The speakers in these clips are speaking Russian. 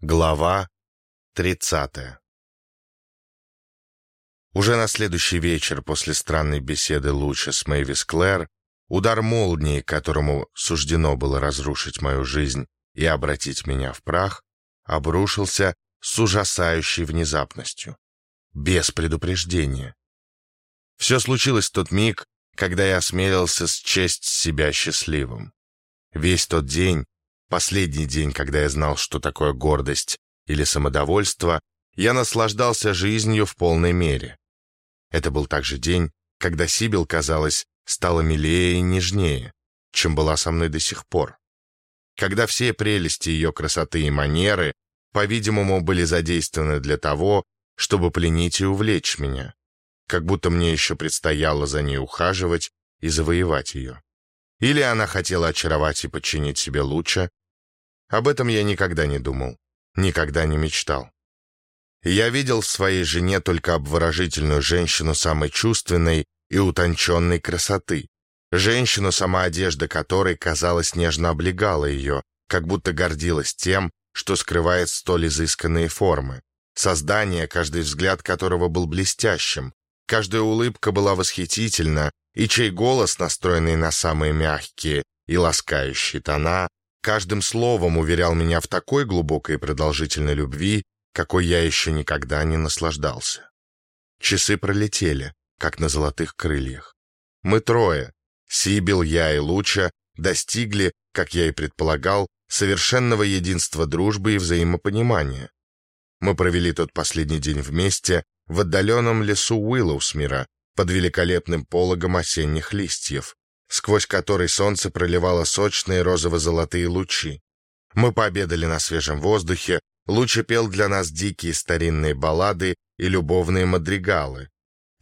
Глава 30 Уже на следующий вечер после странной беседы Луча с Мэйвис Клэр, удар молнии, которому суждено было разрушить мою жизнь и обратить меня в прах, обрушился с ужасающей внезапностью, без предупреждения. Все случилось в тот миг, когда я осмелился счесть себя счастливым. Весь тот день Последний день, когда я знал, что такое гордость или самодовольство, я наслаждался жизнью в полной мере. Это был также день, когда Сибил, казалось, стала милее и нежнее, чем была со мной до сих пор. Когда все прелести ее красоты и манеры, по-видимому, были задействованы для того, чтобы пленить и увлечь меня, как будто мне еще предстояло за ней ухаживать и завоевать ее. Или она хотела очаровать и подчинить себе лучше, об этом я никогда не думал, никогда не мечтал. Я видел в своей жене только обворожительную женщину самой чувственной и утонченной красоты, женщину, сама одежда которой, казалось, нежно облегала ее, как будто гордилась тем, что скрывает столь изысканные формы, создание, каждый взгляд которого был блестящим, каждая улыбка была восхитительна, и чей голос, настроенный на самые мягкие и ласкающие тона, каждым словом уверял меня в такой глубокой и продолжительной любви, какой я еще никогда не наслаждался. Часы пролетели, как на золотых крыльях. Мы трое, Сибил, я и Луча, достигли, как я и предполагал, совершенного единства дружбы и взаимопонимания. Мы провели тот последний день вместе в отдаленном лесу Уиллоусмира под великолепным пологом осенних листьев, сквозь который солнце проливало сочные розово-золотые лучи. Мы пообедали на свежем воздухе, Лучи пел для нас дикие старинные баллады и любовные мадригалы,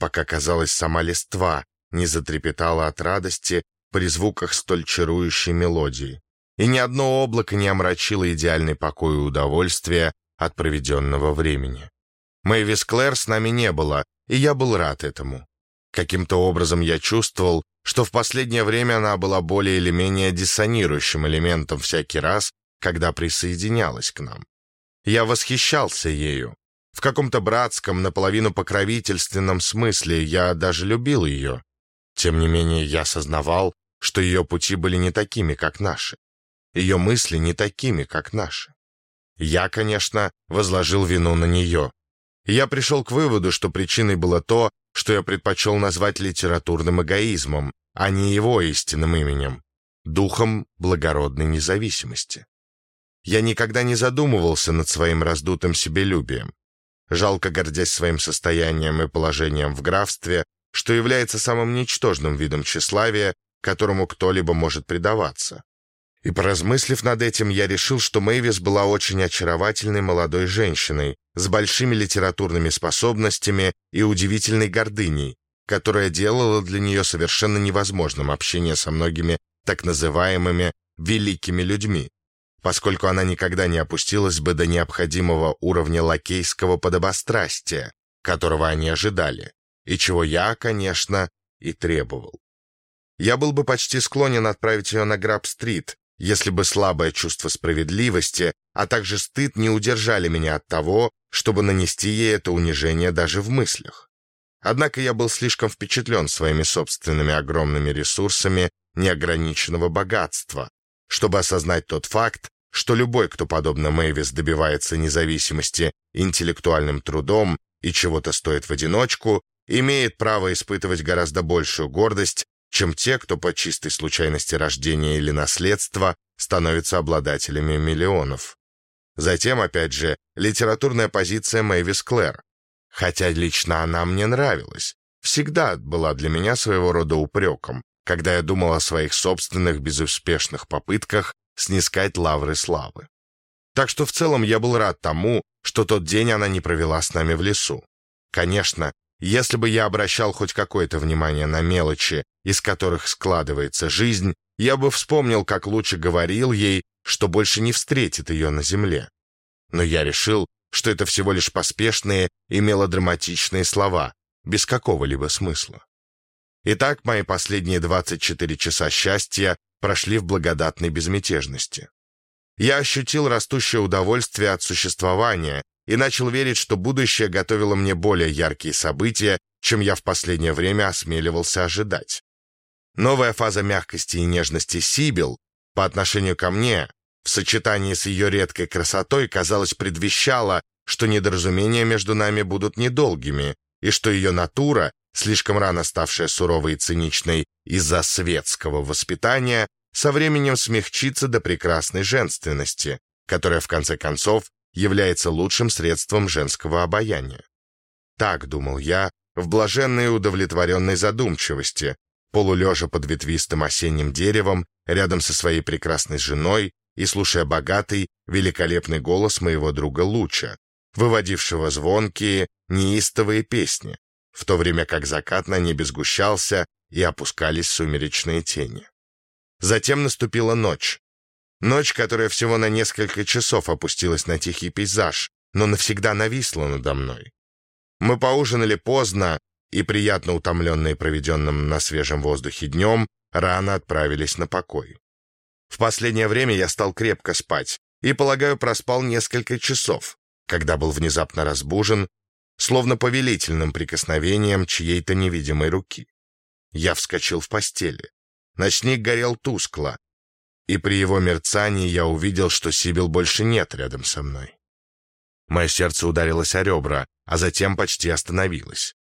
пока, казалось, сама листва не затрепетала от радости при звуках столь чарующей мелодии. И ни одно облако не омрачило идеальный покой и удовольствие от проведенного времени. Мэйвис Клэр с нами не было, и я был рад этому. Каким-то образом я чувствовал, что в последнее время она была более или менее диссонирующим элементом всякий раз, когда присоединялась к нам. Я восхищался ею. В каком-то братском, наполовину покровительственном смысле я даже любил ее. Тем не менее, я сознавал, что ее пути были не такими, как наши. Ее мысли не такими, как наши. Я, конечно, возложил вину на нее. Я пришел к выводу, что причиной было то, что я предпочел назвать литературным эгоизмом, а не его истинным именем, духом благородной независимости. Я никогда не задумывался над своим раздутым себелюбием. Жалко гордясь своим состоянием и положением в графстве, что является самым ничтожным видом тщеславия, которому кто-либо может предаваться. И поразмыслив над этим, я решил, что Мэйвис была очень очаровательной молодой женщиной, с большими литературными способностями и удивительной гордыней, которая делала для нее совершенно невозможным общение со многими так называемыми «великими людьми», поскольку она никогда не опустилась бы до необходимого уровня лакейского подобострастия, которого они ожидали, и чего я, конечно, и требовал. Я был бы почти склонен отправить ее на Граб-стрит, если бы слабое чувство справедливости, а также стыд не удержали меня от того, чтобы нанести ей это унижение даже в мыслях. Однако я был слишком впечатлен своими собственными огромными ресурсами неограниченного богатства, чтобы осознать тот факт, что любой, кто, подобно Мэйвис, добивается независимости интеллектуальным трудом и чего-то стоит в одиночку, имеет право испытывать гораздо большую гордость, чем те, кто по чистой случайности рождения или наследства становятся обладателями миллионов. Затем, опять же, литературная позиция Мэйвис Клэр. Хотя лично она мне нравилась, всегда была для меня своего рода упреком, когда я думал о своих собственных безуспешных попытках снискать лавры славы. Так что в целом я был рад тому, что тот день она не провела с нами в лесу. Конечно, если бы я обращал хоть какое-то внимание на мелочи, из которых складывается жизнь, я бы вспомнил, как лучше говорил ей, что больше не встретит ее на земле. Но я решил, что это всего лишь поспешные и мелодраматичные слова, без какого-либо смысла. Итак, мои последние 24 часа счастья прошли в благодатной безмятежности. я ощутил растущее удовольствие от существования и начал верить, что будущее готовило мне более яркие события, чем я в последнее время осмеливался ожидать. Новая фаза мягкости и нежности Сибил по отношению ко мне в сочетании с ее редкой красотой, казалось, предвещала, что недоразумения между нами будут недолгими, и что ее натура, слишком рано ставшая суровой и циничной из-за светского воспитания, со временем смягчится до прекрасной женственности, которая, в конце концов, является лучшим средством женского обаяния. Так, думал я, в блаженной удовлетворенной задумчивости, полулежа под ветвистым осенним деревом, рядом со своей прекрасной женой и слушая богатый, великолепный голос моего друга Луча, выводившего звонкие, неистовые песни, в то время как закат на небе сгущался и опускались сумеречные тени. Затем наступила ночь. Ночь, которая всего на несколько часов опустилась на тихий пейзаж, но навсегда нависла надо мной. Мы поужинали поздно, и, приятно утомленные проведенным на свежем воздухе днем, рано отправились на покой. В последнее время я стал крепко спать и, полагаю, проспал несколько часов, когда был внезапно разбужен, словно повелительным прикосновением чьей-то невидимой руки. Я вскочил в постели. Ночник горел тускло, и при его мерцании я увидел, что Сибил больше нет рядом со мной. Мое сердце ударилось о ребра, а затем почти остановилось.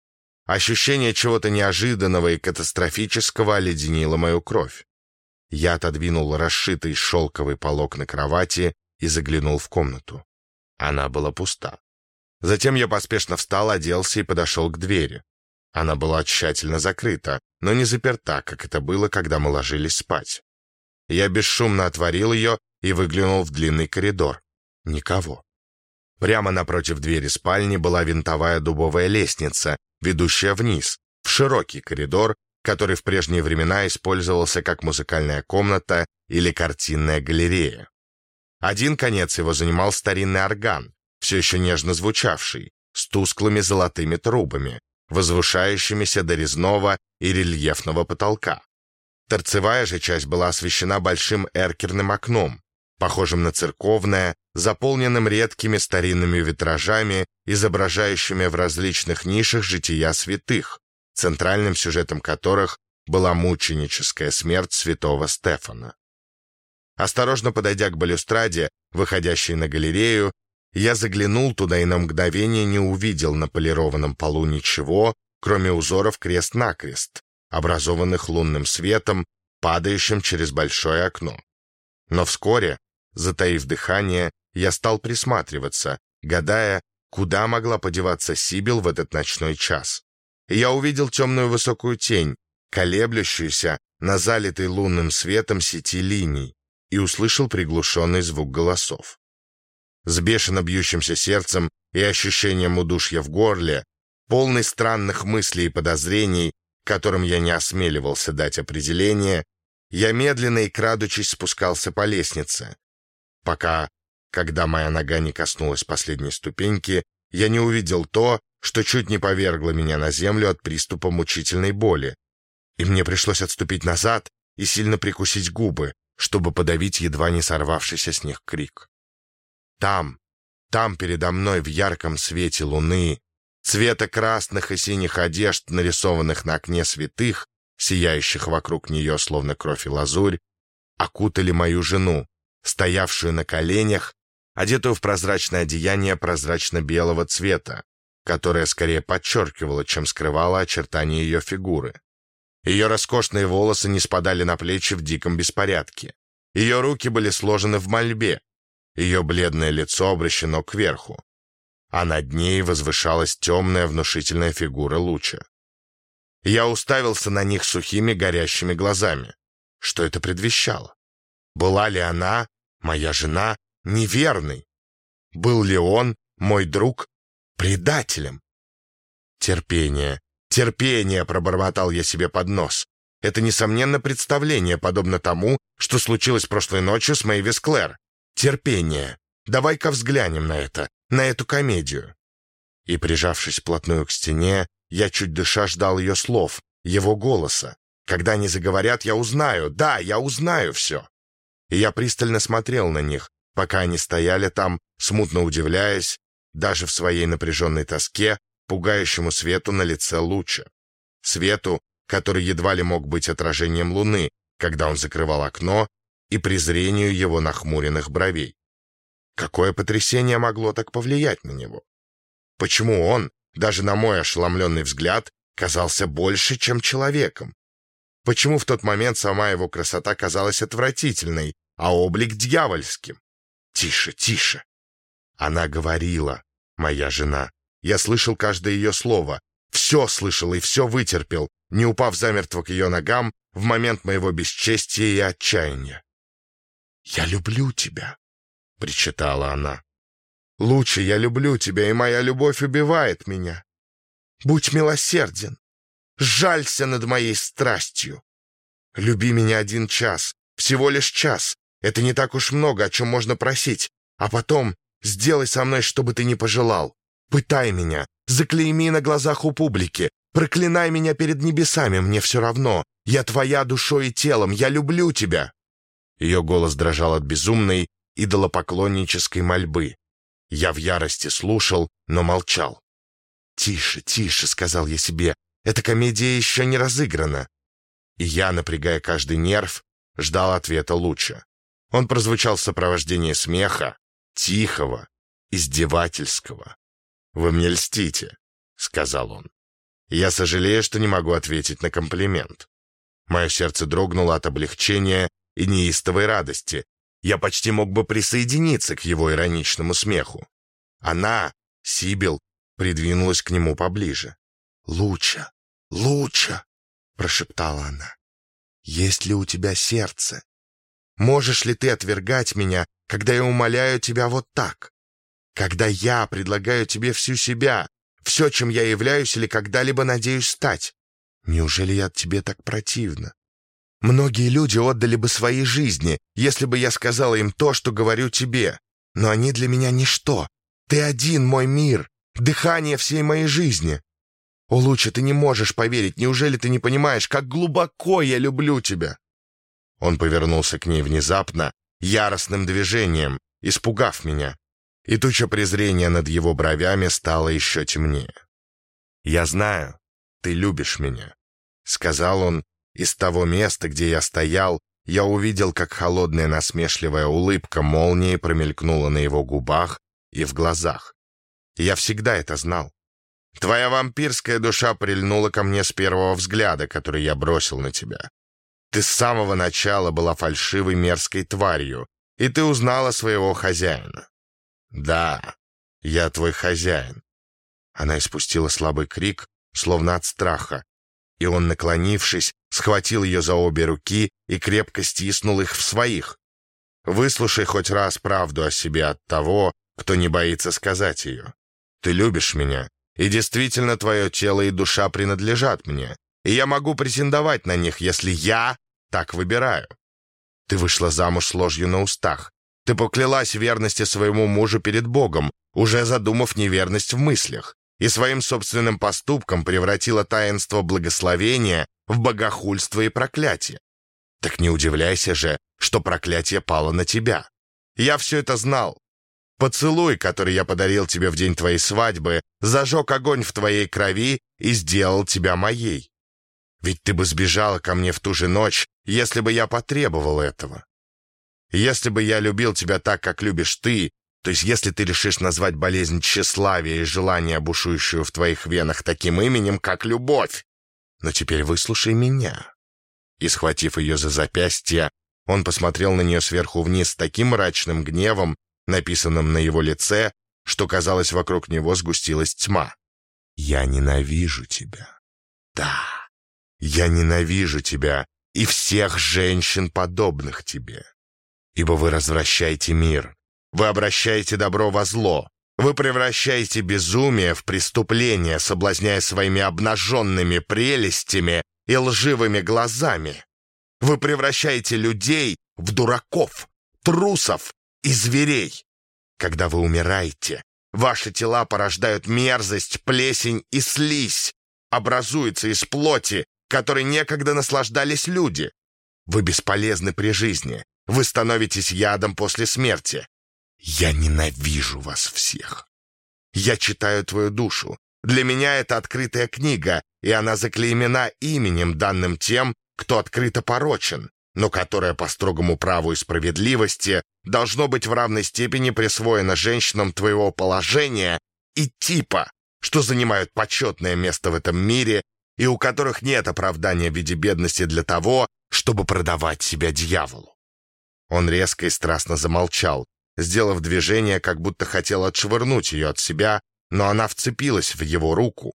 Ощущение чего-то неожиданного и катастрофического оледенило мою кровь. Я отодвинул расшитый шелковый полок на кровати и заглянул в комнату. Она была пуста. Затем я поспешно встал, оделся и подошел к двери. Она была тщательно закрыта, но не заперта, как это было, когда мы ложились спать. Я бесшумно отворил ее и выглянул в длинный коридор. Никого. Прямо напротив двери спальни была винтовая дубовая лестница, ведущая вниз, в широкий коридор, который в прежние времена использовался как музыкальная комната или картинная галерея. Один конец его занимал старинный орган, все еще нежно звучавший, с тусклыми золотыми трубами, возвышающимися до резного и рельефного потолка. Торцевая же часть была освещена большим эркерным окном, похожим на церковное, заполненным редкими старинными витражами, изображающими в различных нишах жития святых, центральным сюжетом которых была мученическая смерть святого Стефана. Осторожно подойдя к балюстраде, выходящей на галерею, я заглянул туда и на мгновение не увидел на полированном полу ничего, кроме узоров крест-накрест, образованных лунным светом, падающим через большое окно. Но вскоре Затаив дыхание, я стал присматриваться, гадая, куда могла подеваться Сибил в этот ночной час. И я увидел темную высокую тень, колеблющуюся на залитой лунным светом сети линий, и услышал приглушенный звук голосов. С бешено бьющимся сердцем и ощущением удушья в горле, полный странных мыслей и подозрений, которым я не осмеливался дать определение, я медленно и крадучись спускался по лестнице, пока, когда моя нога не коснулась последней ступеньки, я не увидел то, что чуть не повергло меня на землю от приступа мучительной боли. И мне пришлось отступить назад и сильно прикусить губы, чтобы подавить едва не сорвавшийся с них крик. Там, там передо мной в ярком свете луны, цвета красных и синих одежд, нарисованных на окне святых, сияющих вокруг нее, словно кровь и лазурь, окутали мою жену, стоявшую на коленях, одетую в прозрачное одеяние прозрачно-белого цвета, которое скорее подчеркивало, чем скрывало очертания ее фигуры. Ее роскошные волосы не спадали на плечи в диком беспорядке. Ее руки были сложены в мольбе. Ее бледное лицо обращено кверху. А над ней возвышалась темная внушительная фигура луча. Я уставился на них сухими горящими глазами. Что это предвещало? Была ли она, моя жена, неверной? Был ли он, мой друг, предателем? Терпение, терпение, пробормотал я себе под нос. Это, несомненно, представление, подобно тому, что случилось прошлой ночью с Мэйвис Клэр. Терпение. Давай-ка взглянем на это, на эту комедию. И, прижавшись вплотную к стене, я чуть дыша ждал ее слов, его голоса. Когда они заговорят, я узнаю, да, я узнаю все и я пристально смотрел на них, пока они стояли там, смутно удивляясь, даже в своей напряженной тоске, пугающему свету на лице луча. Свету, который едва ли мог быть отражением луны, когда он закрывал окно, и презрению его нахмуренных бровей. Какое потрясение могло так повлиять на него? Почему он, даже на мой ошеломленный взгляд, казался больше, чем человеком? Почему в тот момент сама его красота казалась отвратительной, а облик дьявольским? Тише, тише. Она говорила, моя жена. Я слышал каждое ее слово. Все слышал и все вытерпел, не упав замертво к ее ногам в момент моего бесчестия и отчаяния. «Я люблю тебя», — причитала она. «Лучше я люблю тебя, и моя любовь убивает меня. Будь милосерден, жалься над моей страстью. Люби меня один час, всего лишь час. Это не так уж много, о чем можно просить. А потом сделай со мной, что бы ты ни пожелал. Пытай меня, заклейми на глазах у публики, проклинай меня перед небесами, мне все равно. Я твоя душой и телом, я люблю тебя». Ее голос дрожал от безумной, идолопоклоннической мольбы. Я в ярости слушал, но молчал. «Тише, тише», — сказал я себе, — «эта комедия еще не разыграна». И я, напрягая каждый нерв, ждал ответа лучше. Он прозвучал в сопровождении смеха, тихого, издевательского. «Вы мне льстите», — сказал он. «Я сожалею, что не могу ответить на комплимент». Мое сердце дрогнуло от облегчения и неистовой радости. Я почти мог бы присоединиться к его ироничному смеху. Она, Сибил, придвинулась к нему поближе. «Луча, Луча!» — прошептала она. «Есть ли у тебя сердце? Можешь ли ты отвергать меня, когда я умоляю тебя вот так? Когда я предлагаю тебе всю себя, все, чем я являюсь или когда-либо надеюсь стать? Неужели я тебе так противна? Многие люди отдали бы свои жизни, если бы я сказала им то, что говорю тебе. Но они для меня ничто. Ты один, мой мир, дыхание всей моей жизни. О, Луча, ты не можешь поверить, неужели ты не понимаешь, как глубоко я люблю тебя?» Он повернулся к ней внезапно, яростным движением, испугав меня, и туча презрения над его бровями стала еще темнее. «Я знаю, ты любишь меня», — сказал он, и с того места, где я стоял, я увидел, как холодная насмешливая улыбка молнией промелькнула на его губах и в глазах. Я всегда это знал. Твоя вампирская душа прильнула ко мне с первого взгляда, который я бросил на тебя. Ты с самого начала была фальшивой мерзкой тварью, и ты узнала своего хозяина. Да, я твой хозяин. Она испустила слабый крик, словно от страха, и он, наклонившись, схватил ее за обе руки и крепко стиснул их в своих. Выслушай хоть раз правду о себе от того, кто не боится сказать ее. Ты любишь меня, и действительно твое тело и душа принадлежат мне, и я могу претендовать на них, если я так выбираю. Ты вышла замуж с ложью на устах. Ты поклялась верности своему мужу перед Богом, уже задумав неверность в мыслях, и своим собственным поступком превратила таинство благословения в богохульство и проклятие. Так не удивляйся же, что проклятие пало на тебя. Я все это знал, Поцелуй, который я подарил тебе в день твоей свадьбы, зажег огонь в твоей крови и сделал тебя моей. Ведь ты бы сбежала ко мне в ту же ночь, если бы я потребовал этого. Если бы я любил тебя так, как любишь ты, то есть если ты решишь назвать болезнь тщеславия и желание, бушующую в твоих венах, таким именем, как любовь. Но теперь выслушай меня. И, схватив ее за запястье, он посмотрел на нее сверху вниз с таким мрачным гневом, написанном на его лице, что, казалось, вокруг него сгустилась тьма. «Я ненавижу тебя. Да, я ненавижу тебя и всех женщин, подобных тебе. Ибо вы развращаете мир, вы обращаете добро во зло, вы превращаете безумие в преступление, соблазняя своими обнаженными прелестями и лживыми глазами. Вы превращаете людей в дураков, трусов и зверей. Когда вы умираете, ваши тела порождают мерзость, плесень и слизь, образуется из плоти, которой некогда наслаждались люди. Вы бесполезны при жизни, вы становитесь ядом после смерти. Я ненавижу вас всех. Я читаю твою душу. Для меня это открытая книга, и она заклеймена именем, данным тем, кто открыто порочен, но которая по строгому праву и справедливости должно быть в равной степени присвоена женщинам твоего положения и типа, что занимают почетное место в этом мире и у которых нет оправдания в виде бедности для того, чтобы продавать себя дьяволу. Он резко и страстно замолчал, сделав движение, как будто хотел отшвырнуть ее от себя, но она вцепилась в его руку,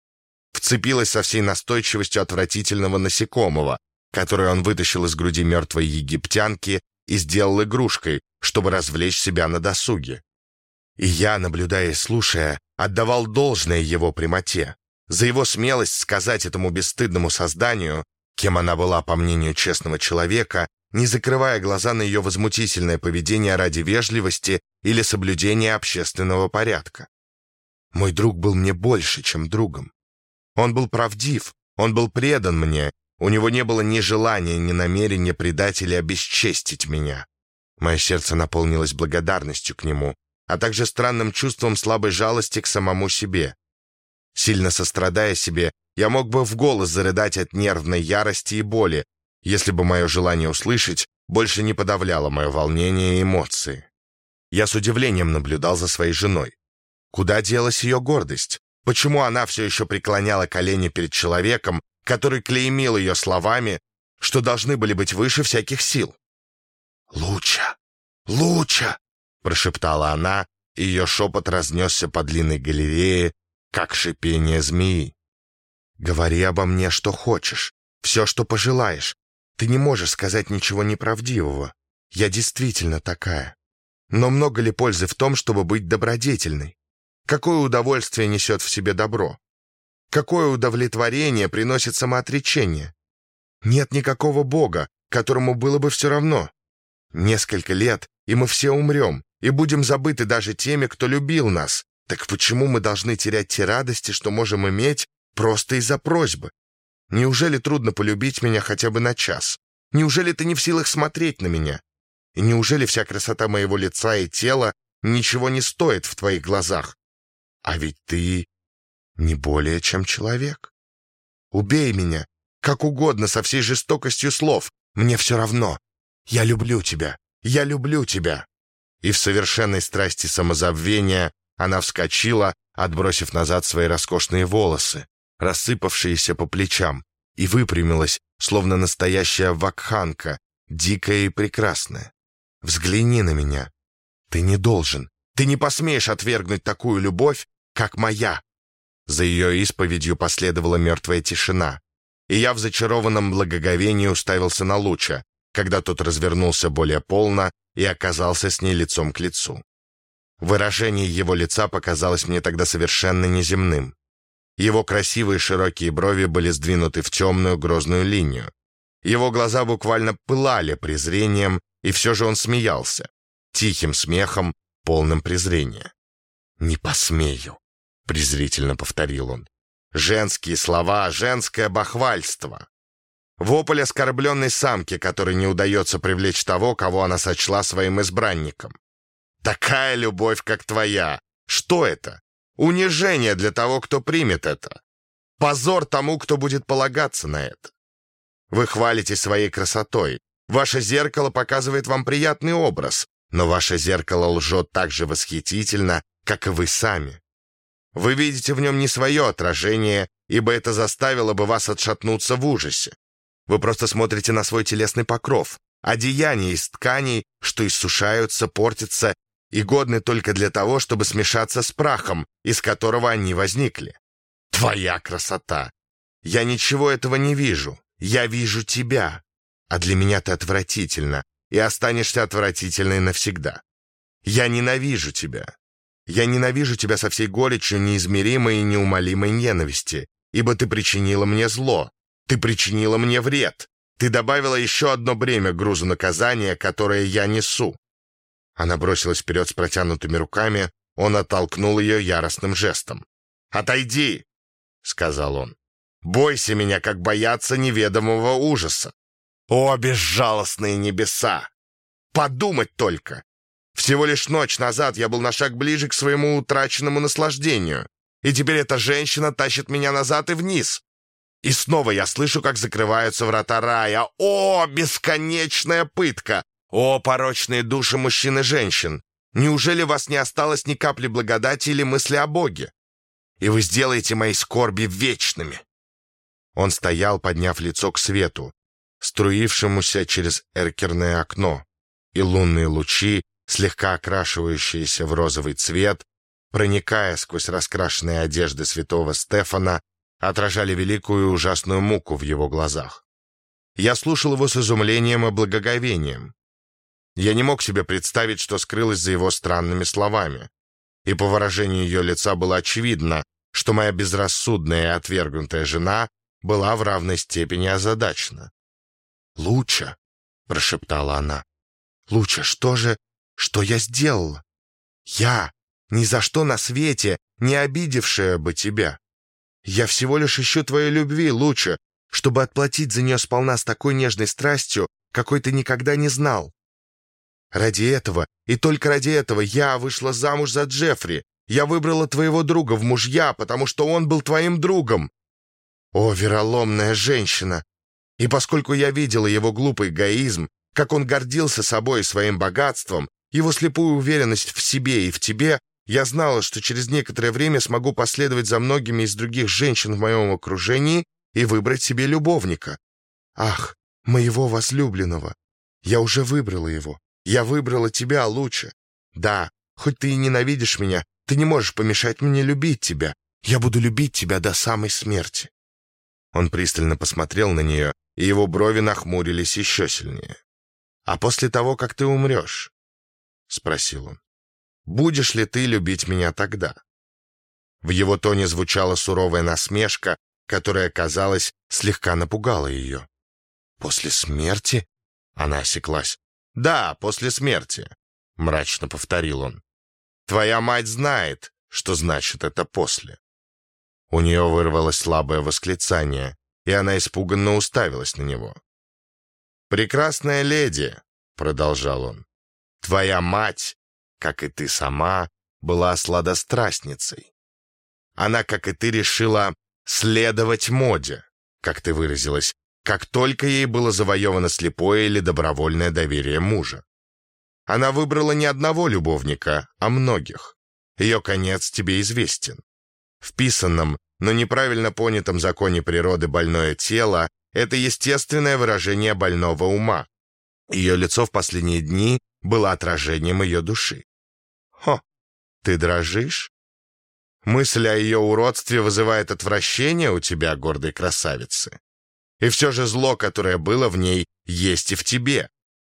вцепилась со всей настойчивостью отвратительного насекомого, которое он вытащил из груди мертвой египтянки и сделал игрушкой, чтобы развлечь себя на досуге. И я, наблюдая и слушая, отдавал должное его прямоте, за его смелость сказать этому бесстыдному созданию, кем она была, по мнению честного человека, не закрывая глаза на ее возмутительное поведение ради вежливости или соблюдения общественного порядка. Мой друг был мне больше, чем другом. Он был правдив, он был предан мне, у него не было ни желания, ни намерения предать или обесчестить меня. Мое сердце наполнилось благодарностью к нему, а также странным чувством слабой жалости к самому себе. Сильно сострадая себе, я мог бы в голос зарыдать от нервной ярости и боли, если бы мое желание услышать больше не подавляло мое волнение и эмоции. Я с удивлением наблюдал за своей женой. Куда делась ее гордость? Почему она все еще преклоняла колени перед человеком, который клеймил ее словами, что должны были быть выше всяких сил? «Луча! Луча!» — прошептала она, и ее шепот разнесся по длинной галерее, как шипение змеи. «Говори обо мне, что хочешь, все, что пожелаешь, ты не можешь сказать ничего неправдивого. Я действительно такая. Но много ли пользы в том, чтобы быть добродетельной? Какое удовольствие несет в себе добро? Какое удовлетворение приносит самоотречение? Нет никакого Бога, которому было бы все равно. Несколько лет, и мы все умрем, и будем забыты даже теми, кто любил нас. Так почему мы должны терять те радости, что можем иметь просто из-за просьбы? Неужели трудно полюбить меня хотя бы на час? Неужели ты не в силах смотреть на меня? И неужели вся красота моего лица и тела ничего не стоит в твоих глазах? А ведь ты не более чем человек. Убей меня, как угодно, со всей жестокостью слов. Мне все равно. Я люблю тебя. Я люблю тебя. И в совершенной страсти самозабвения она вскочила, отбросив назад свои роскошные волосы рассыпавшиеся по плечам, и выпрямилась, словно настоящая вакханка, дикая и прекрасная. «Взгляни на меня. Ты не должен. Ты не посмеешь отвергнуть такую любовь, как моя». За ее исповедью последовала мертвая тишина, и я в зачарованном благоговении уставился на Луча, когда тот развернулся более полно и оказался с ней лицом к лицу. Выражение его лица показалось мне тогда совершенно неземным. Его красивые широкие брови были сдвинуты в темную грозную линию. Его глаза буквально пылали презрением, и все же он смеялся. Тихим смехом, полным презрения. «Не посмею», — презрительно повторил он. «Женские слова, женское бахвальство». Вопль оскорбленной самки, которой не удается привлечь того, кого она сочла своим избранником. «Такая любовь, как твоя! Что это? Унижение для того, кто примет это. Позор тому, кто будет полагаться на это. Вы хвалите своей красотой. Ваше зеркало показывает вам приятный образ, но ваше зеркало лжет так же восхитительно, как и вы сами. Вы видите в нем не свое отражение, ибо это заставило бы вас отшатнуться в ужасе. Вы просто смотрите на свой телесный покров, одеяние из тканей, что иссушаются, портятся и годны только для того, чтобы смешаться с прахом, из которого они возникли. Твоя красота! Я ничего этого не вижу. Я вижу тебя. А для меня ты отвратительно, и останешься отвратительной навсегда. Я ненавижу тебя. Я ненавижу тебя со всей горечью неизмеримой и неумолимой ненависти, ибо ты причинила мне зло, ты причинила мне вред, ты добавила еще одно бремя грузу наказания, которое я несу. Она бросилась вперед с протянутыми руками, он оттолкнул ее яростным жестом. «Отойди!» — сказал он. «Бойся меня, как бояться неведомого ужаса! О, безжалостные небеса! Подумать только! Всего лишь ночь назад я был на шаг ближе к своему утраченному наслаждению. И теперь эта женщина тащит меня назад и вниз. И снова я слышу, как закрываются врата рая. О, бесконечная пытка! О, порочные души мужчин и женщин! Неужели у вас не осталось ни капли благодати или мысли о Боге? И вы сделаете мои скорби вечными!» Он стоял, подняв лицо к свету, струившемуся через эркерное окно, и лунные лучи, слегка окрашивающиеся в розовый цвет, проникая сквозь раскрашенные одежды святого Стефана, отражали великую и ужасную муку в его глазах. Я слушал его с изумлением и благоговением. Я не мог себе представить, что скрылось за его странными словами. И по выражению ее лица было очевидно, что моя безрассудная и отвергнутая жена была в равной степени озадачена. «Луча», — прошептала она, — «Луча, что же, что я сделала? Я, ни за что на свете, не обидевшая бы тебя. Я всего лишь ищу твоей любви, Луча, чтобы отплатить за нее сполна с такой нежной страстью, какой ты никогда не знал. Ради этого, и только ради этого, я вышла замуж за Джеффри. Я выбрала твоего друга в мужья, потому что он был твоим другом. О, вероломная женщина! И поскольку я видела его глупый эгоизм, как он гордился собой и своим богатством, его слепую уверенность в себе и в тебе, я знала, что через некоторое время смогу последовать за многими из других женщин в моем окружении и выбрать себе любовника. Ах, моего возлюбленного! Я уже выбрала его. Я выбрала тебя лучше. Да, хоть ты и ненавидишь меня, ты не можешь помешать мне любить тебя. Я буду любить тебя до самой смерти». Он пристально посмотрел на нее, и его брови нахмурились еще сильнее. «А после того, как ты умрешь?» — спросил он. «Будешь ли ты любить меня тогда?» В его тоне звучала суровая насмешка, которая, казалось, слегка напугала ее. «После смерти?» — она осеклась. «Да, после смерти», — мрачно повторил он. «Твоя мать знает, что значит это «после». У нее вырвалось слабое восклицание, и она испуганно уставилась на него. «Прекрасная леди», — продолжал он, — «твоя мать, как и ты сама, была сладострастницей. Она, как и ты, решила следовать моде, как ты выразилась, как только ей было завоевано слепое или добровольное доверие мужа. Она выбрала не одного любовника, а многих. Ее конец тебе известен. В писанном, но неправильно понятом законе природы больное тело — это естественное выражение больного ума. Ее лицо в последние дни было отражением ее души. Хо, ты дрожишь? Мысль о ее уродстве вызывает отвращение у тебя, гордой красавицы. И все же зло, которое было в ней, есть и в тебе.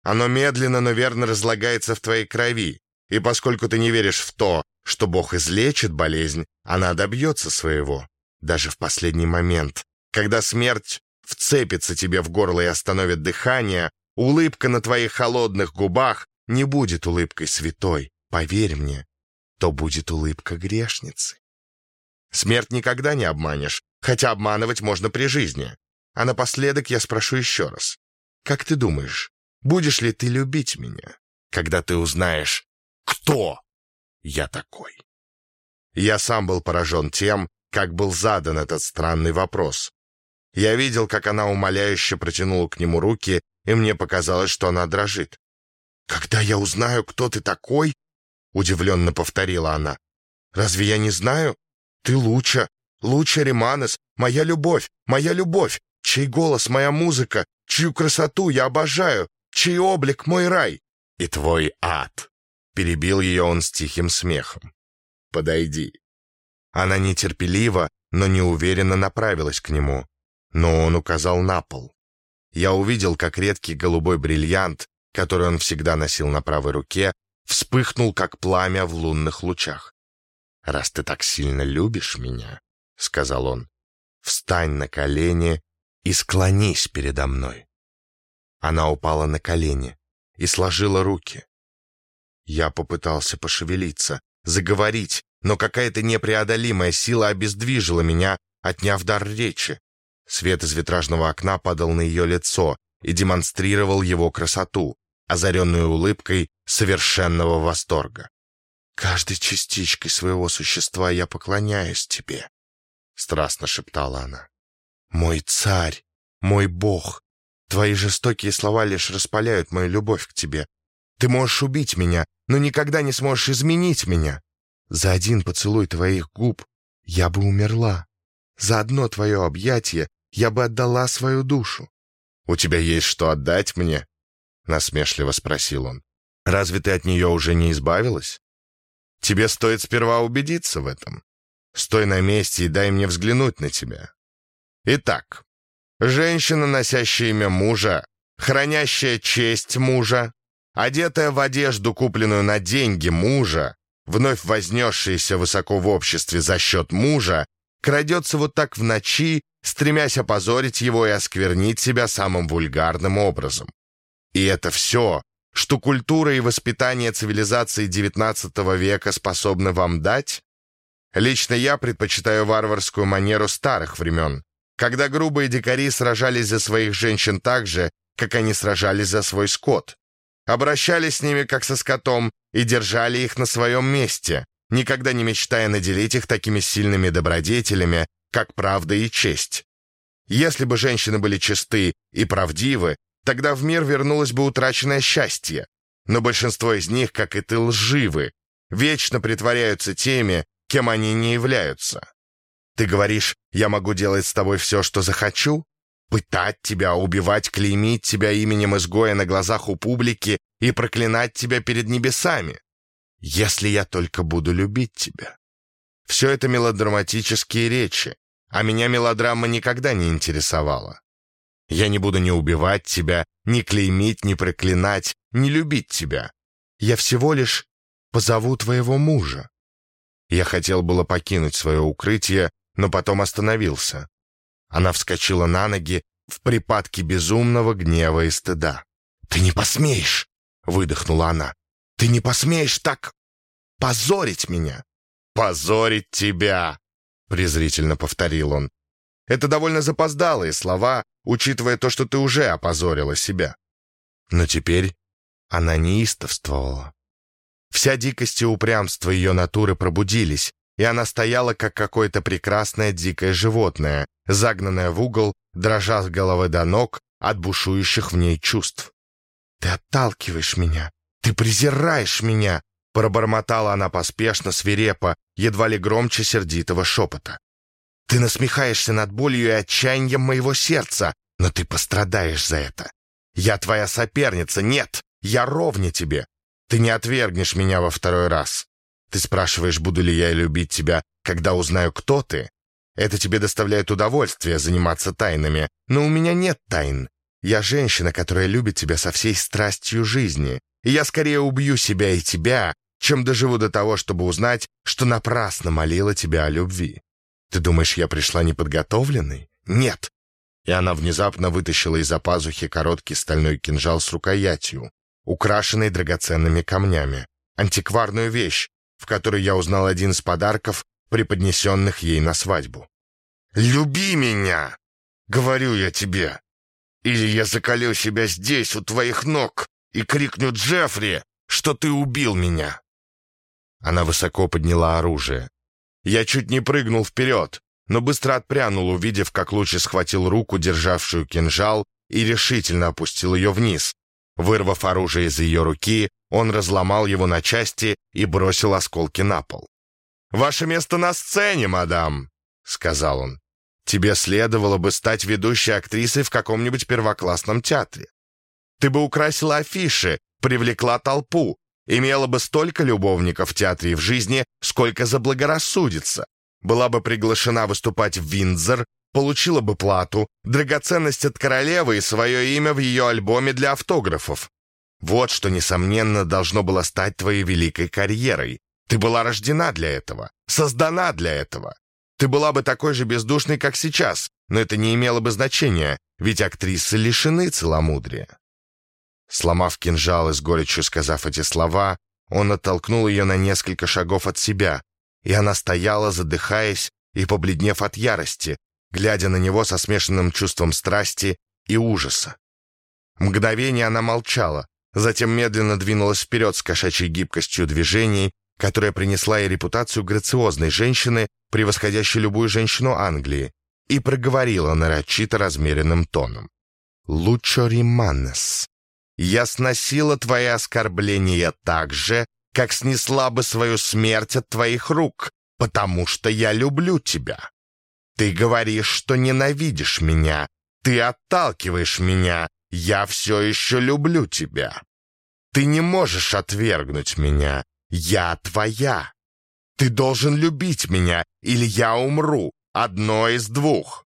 Оно медленно, но верно разлагается в твоей крови. И поскольку ты не веришь в то, что Бог излечит болезнь, она добьется своего. Даже в последний момент, когда смерть вцепится тебе в горло и остановит дыхание, улыбка на твоих холодных губах не будет улыбкой святой, поверь мне, то будет улыбка грешницы. Смерть никогда не обманешь, хотя обманывать можно при жизни. А напоследок я спрошу еще раз. Как ты думаешь, будешь ли ты любить меня, когда ты узнаешь, кто я такой? Я сам был поражен тем, как был задан этот странный вопрос. Я видел, как она умоляюще протянула к нему руки, и мне показалось, что она дрожит. «Когда я узнаю, кто ты такой?» — удивленно повторила она. «Разве я не знаю? Ты Луча, Луча Риманес, моя любовь, моя любовь, чей голос моя музыка, чью красоту я обожаю, чей облик мой рай и твой ад. Перебил ее он с тихим смехом. Подойди. Она нетерпеливо, но неуверенно направилась к нему, но он указал на пол. Я увидел, как редкий голубой бриллиант, который он всегда носил на правой руке, вспыхнул, как пламя в лунных лучах. «Раз ты так сильно любишь меня», — сказал он, — «встань на колени и склонись передо мной». Она упала на колени и сложила руки. Я попытался пошевелиться, заговорить, но какая-то непреодолимая сила обездвижила меня, отняв дар речи. Свет из витражного окна падал на ее лицо и демонстрировал его красоту, озаренную улыбкой совершенного восторга. «Каждой частичкой своего существа я поклоняюсь тебе», — страстно шептала она. «Мой царь, мой бог, твои жестокие слова лишь распаляют мою любовь к тебе. Ты можешь убить меня, но никогда не сможешь изменить меня. За один поцелуй твоих губ я бы умерла. За одно твое объятие я бы отдала свою душу. «У тебя есть что отдать мне?» — насмешливо спросил он. «Разве ты от нее уже не избавилась? Тебе стоит сперва убедиться в этом. Стой на месте и дай мне взглянуть на тебя. Итак, женщина, носящая имя мужа, хранящая честь мужа, одетая в одежду, купленную на деньги мужа, вновь вознесшаяся высоко в обществе за счет мужа, крадется вот так в ночи, стремясь опозорить его и осквернить себя самым вульгарным образом. И это все, что культура и воспитание цивилизации XIX века способны вам дать? Лично я предпочитаю варварскую манеру старых времен, когда грубые дикари сражались за своих женщин так же, как они сражались за свой скот. Обращались с ними как со скотом и держали их на своем месте, никогда не мечтая наделить их такими сильными добродетелями, как правда и честь. Если бы женщины были чисты и правдивы, тогда в мир вернулось бы утраченное счастье. Но большинство из них, как и ты, лживы, вечно притворяются теми, кем они не являются. Ты говоришь, я могу делать с тобой все, что захочу? Пытать тебя, убивать, клеймить тебя именем изгоя на глазах у публики и проклинать тебя перед небесами если я только буду любить тебя. Все это мелодраматические речи, а меня мелодрама никогда не интересовала. Я не буду ни убивать тебя, ни клеймить, ни проклинать, ни любить тебя. Я всего лишь позову твоего мужа. Я хотел было покинуть свое укрытие, но потом остановился. Она вскочила на ноги в припадке безумного гнева и стыда. «Ты не посмеешь!» — выдохнула она. Ты не посмеешь так позорить меня!» «Позорить тебя!» — презрительно повторил он. «Это довольно запоздалые слова, учитывая то, что ты уже опозорила себя». Но теперь она неистовствовала. Вся дикость и упрямство ее натуры пробудились, и она стояла, как какое-то прекрасное дикое животное, загнанное в угол, дрожа с головы до ног от бушующих в ней чувств. «Ты отталкиваешь меня, «Ты презираешь меня!» — пробормотала она поспешно, свирепо, едва ли громче сердитого шепота. «Ты насмехаешься над болью и отчаянием моего сердца, но ты пострадаешь за это. Я твоя соперница, нет, я ровня тебе. Ты не отвергнешь меня во второй раз. Ты спрашиваешь, буду ли я любить тебя, когда узнаю, кто ты? Это тебе доставляет удовольствие заниматься тайнами, но у меня нет тайн. Я женщина, которая любит тебя со всей страстью жизни и я скорее убью себя и тебя, чем доживу до того, чтобы узнать, что напрасно молила тебя о любви. Ты думаешь, я пришла неподготовленной? Нет. И она внезапно вытащила из-за пазухи короткий стальной кинжал с рукоятью, украшенный драгоценными камнями. Антикварную вещь, в которой я узнал один из подарков, преподнесенных ей на свадьбу. «Люби меня!» — говорю я тебе. Или я закалю себя здесь, у твоих ног, и крикну Джеффри, что ты убил меня!» Она высоко подняла оружие. Я чуть не прыгнул вперед, но быстро отпрянул, увидев, как Лучи схватил руку, державшую кинжал, и решительно опустил ее вниз. Вырвав оружие из ее руки, он разломал его на части и бросил осколки на пол. «Ваше место на сцене, мадам», — сказал он. «Тебе следовало бы стать ведущей актрисой в каком-нибудь первоклассном театре. Ты бы украсила афиши, привлекла толпу, имела бы столько любовников в театре и в жизни, сколько заблагорассудится. Была бы приглашена выступать в Виндзор, получила бы плату, драгоценность от королевы и свое имя в ее альбоме для автографов. Вот что, несомненно, должно было стать твоей великой карьерой. Ты была рождена для этого, создана для этого. Ты была бы такой же бездушной, как сейчас, но это не имело бы значения, ведь актрисы лишены целомудрия. Сломав кинжал и с горечью сказав эти слова, он оттолкнул ее на несколько шагов от себя, и она стояла, задыхаясь и побледнев от ярости, глядя на него со смешанным чувством страсти и ужаса. Мгновение она молчала, затем медленно двинулась вперед с кошачьей гибкостью движений, которая принесла ей репутацию грациозной женщины, превосходящей любую женщину Англии, и проговорила нарочито размеренным тоном. «Лучо риманес, я сносила твои оскорбления так же, как снесла бы свою смерть от твоих рук, потому что я люблю тебя. Ты говоришь, что ненавидишь меня, ты отталкиваешь меня, я все еще люблю тебя. Ты не можешь отвергнуть меня, я твоя. Ты должен любить меня, или я умру, одно из двух.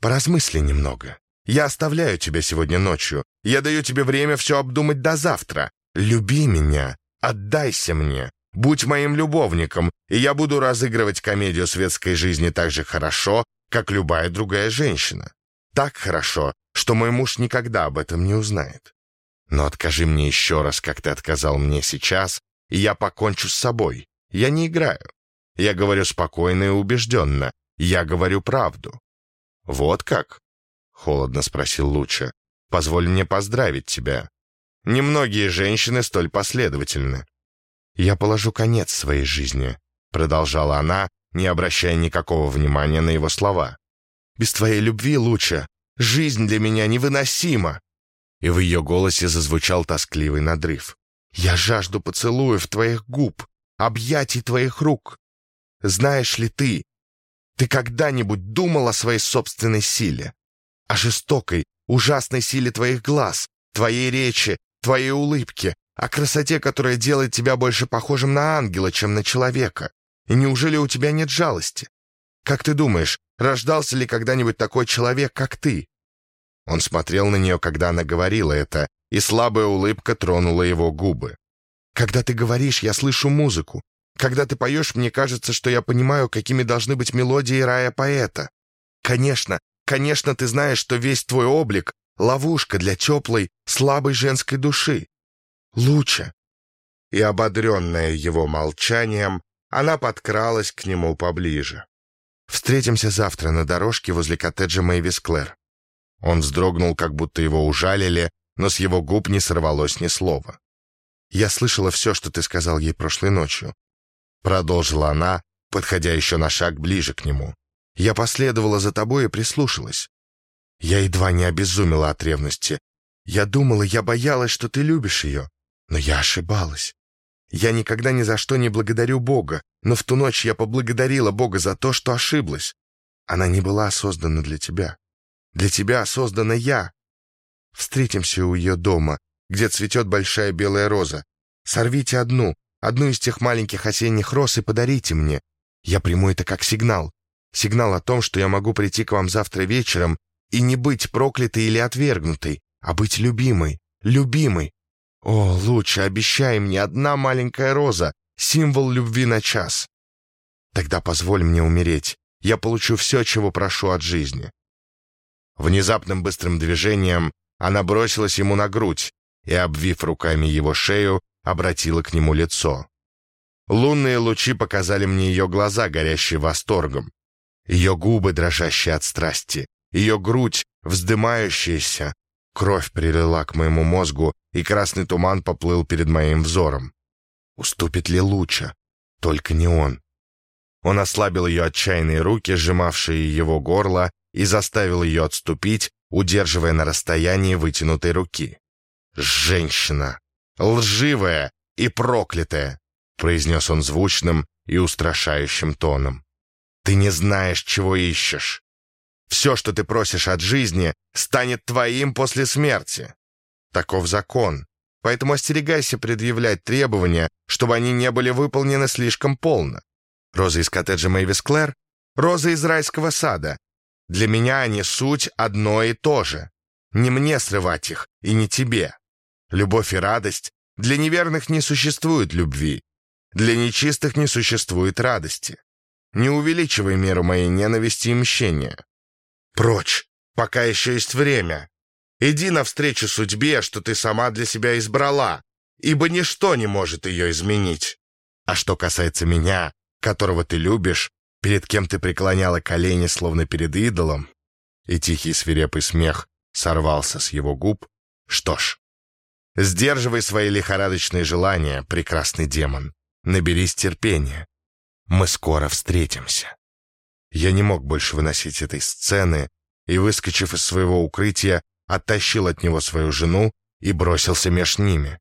Поразмысли немного. Я оставляю тебя сегодня ночью. Я даю тебе время все обдумать до завтра. Люби меня, отдайся мне, будь моим любовником, и я буду разыгрывать комедию светской жизни так же хорошо, как любая другая женщина. Так хорошо, что мой муж никогда об этом не узнает. Но откажи мне еще раз, как ты отказал мне сейчас, и я покончу с собой. Я не играю. Я говорю спокойно и убежденно. Я говорю правду. Вот как? Холодно спросил Луча. Позволь мне поздравить тебя. Немногие женщины столь последовательны. Я положу конец своей жизни, продолжала она, не обращая никакого внимания на его слова. Без твоей любви, Луча, жизнь для меня невыносима. И в ее голосе зазвучал тоскливый надрыв. Я жажду поцелуев твоих губ, объятий твоих рук. Знаешь ли ты, ты когда-нибудь думал о своей собственной силе? О жестокой, ужасной силе твоих глаз, твоей речи, твоей улыбки, о красоте, которая делает тебя больше похожим на ангела, чем на человека? И неужели у тебя нет жалости? Как ты думаешь, рождался ли когда-нибудь такой человек, как ты?» Он смотрел на нее, когда она говорила это, и слабая улыбка тронула его губы. «Когда ты говоришь, я слышу музыку. Когда ты поешь, мне кажется, что я понимаю, какими должны быть мелодии рая поэта. Конечно, конечно, ты знаешь, что весь твой облик — ловушка для теплой, слабой женской души. Луча!» И, ободренная его молчанием, она подкралась к нему поближе. «Встретимся завтра на дорожке возле коттеджа Мэйвис Клэр». Он вздрогнул, как будто его ужалили, но с его губ не сорвалось ни слова. «Я слышала все, что ты сказал ей прошлой ночью», — продолжила она, подходя еще на шаг ближе к нему. «Я последовала за тобой и прислушалась. Я едва не обезумела от ревности. Я думала, я боялась, что ты любишь ее, но я ошибалась. Я никогда ни за что не благодарю Бога, но в ту ночь я поблагодарила Бога за то, что ошиблась. Она не была создана для тебя. Для тебя создана я, Встретимся у ее дома, где цветет большая белая роза. Сорвите одну, одну из тех маленьких осенних роз и подарите мне. Я приму это как сигнал. Сигнал о том, что я могу прийти к вам завтра вечером и не быть проклятой или отвергнутой, а быть любимой, любимой. О, лучше обещай мне одна маленькая роза, символ любви на час. Тогда позволь мне умереть. Я получу все, чего прошу от жизни. Внезапным быстрым движением она бросилась ему на грудь и, обвив руками его шею, обратила к нему лицо. Лунные лучи показали мне ее глаза, горящие восторгом, ее губы, дрожащие от страсти, ее грудь, вздымающаяся. Кровь прилила к моему мозгу, и красный туман поплыл перед моим взором. Уступит ли Луча? Только не он. Он ослабил ее отчаянные руки, сжимавшие его горло, и заставил ее отступить, удерживая на расстоянии вытянутой руки. «Женщина! Лживая и проклятая!» произнес он звучным и устрашающим тоном. «Ты не знаешь, чего ищешь. Все, что ты просишь от жизни, станет твоим после смерти. Таков закон, поэтому остерегайся предъявлять требования, чтобы они не были выполнены слишком полно. Роза из коттеджа Мэйвис Клэр, роза из райского сада, для меня они суть одно и то же. Не мне срывать их, и не тебе. Любовь и радость для неверных не существует любви. Для нечистых не существует радости. Не увеличивай меру моей ненависти и мщения. Прочь, пока еще есть время. Иди навстречу судьбе, что ты сама для себя избрала, ибо ничто не может ее изменить. А что касается меня, которого ты любишь, перед кем ты преклоняла колени, словно перед идолом, и тихий свирепый смех сорвался с его губ, что ж, Сдерживай свои лихорадочные желания, прекрасный демон. Наберись терпения. Мы скоро встретимся. Я не мог больше выносить этой сцены и, выскочив из своего укрытия, оттащил от него свою жену и бросился меж ними.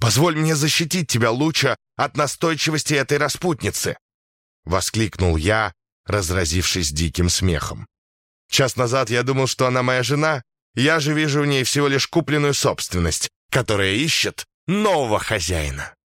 «Позволь мне защитить тебя, Луча, от настойчивости этой распутницы!» — воскликнул я, разразившись диким смехом. «Час назад я думал, что она моя жена, я же вижу в ней всего лишь купленную собственность, которая ищет нового хозяина».